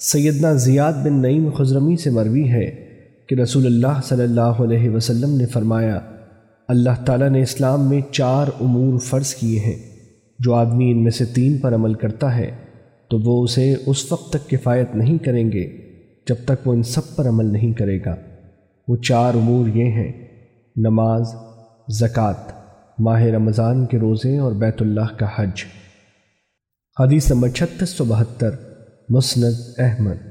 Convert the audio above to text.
سیدنا زیاد بن نعیم خزرمی سے مروی ہے کہ رسول اللہ صلی اللہ علیہ وسلم نے فرمایا، اللہ تعالیٰ نے اسلام میں چار امور فرض کیے ہیں۔ جو آدمی ان میں سے تین پر عمل کرتا ہے، تو وہ اسے اس وقت تک کفایت نہیں کریں گے جب تک وہ ان سب پر عمل نہیں کرے گا۔ وہ چار امور یہ ہیں، نماز، زکوٰۃ، ماہ رمضان کے روزے اور بیت اللہ کا حج۔ حدیث نمبر چھتیس سو بہتر۔ مسند احمد